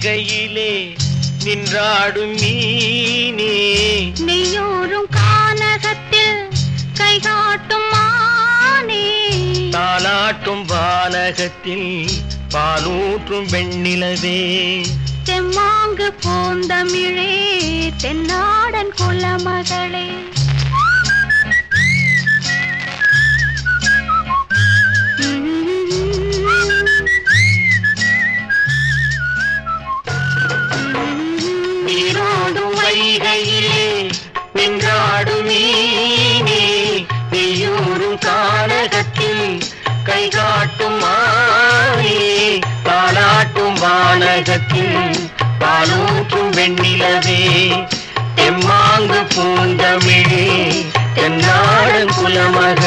வைகையிலே நின்றாடும் மீனே. நெய்யோரும் கானகத்தில் கை காட்டும் மானே. தாலாட்டும் வானகத்தில் பாலூற்றும் வெண்ணிலவே. தெம்மாங்கு பூந்தமிழே தென்னாடன் குலமகளே. உலகத்தில் பாலூற்றும் வெண்ணிலவே தெம்மாங்கு பூந்தமிழே தென்னாடன் குலமக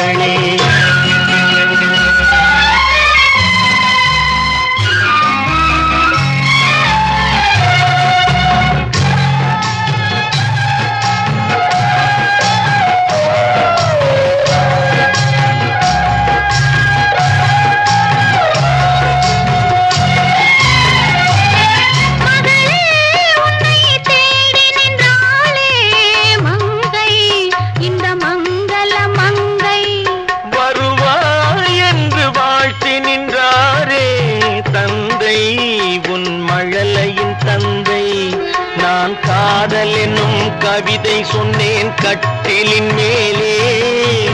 கவிதை சொன்னேன் கட்டிலின் மேலே.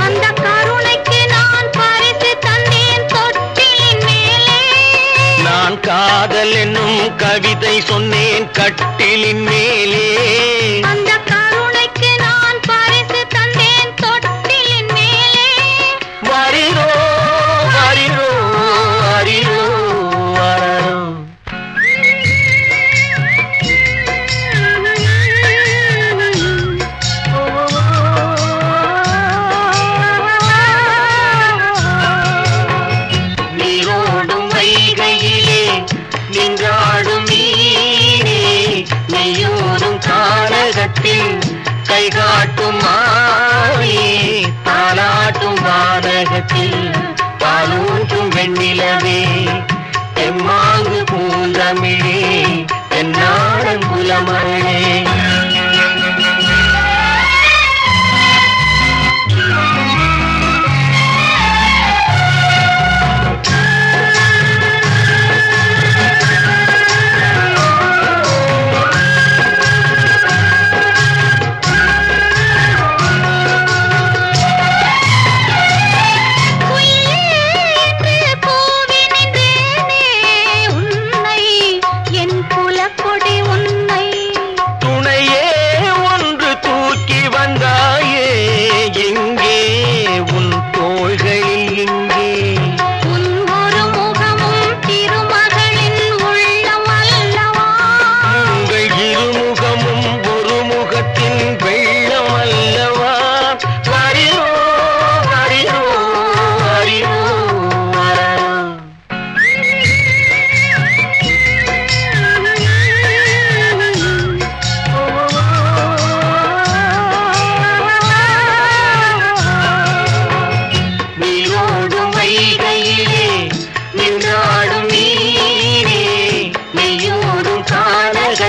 அந்த கருணைக்கு நான் பரிசு தந்தேன் தொட்டிலின் மேலே. நான் காதல் என்னும் கவிதை சொன்னேன் கட்டிலின் மேலே. அந்த கானகத்தில் கை காட்டும் தாலாட்டும் வானகத்தில் பாலூட்டும் வெண்ணிலவே. எம்மாங்கு பூந்தமிழே என்னாடன் குலமழே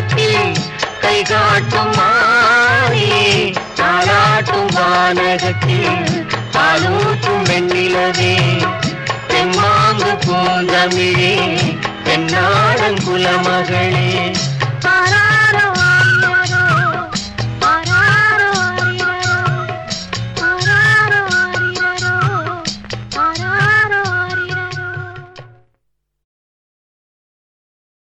கானகத்தில் கை காட்டும் மானே தாளாட்டும் வானகத்தில் பாலூட்டும் வெண்ணிலவே. தெம்மாங்கு பூந்தமிழே தென்னாடன் மகளே.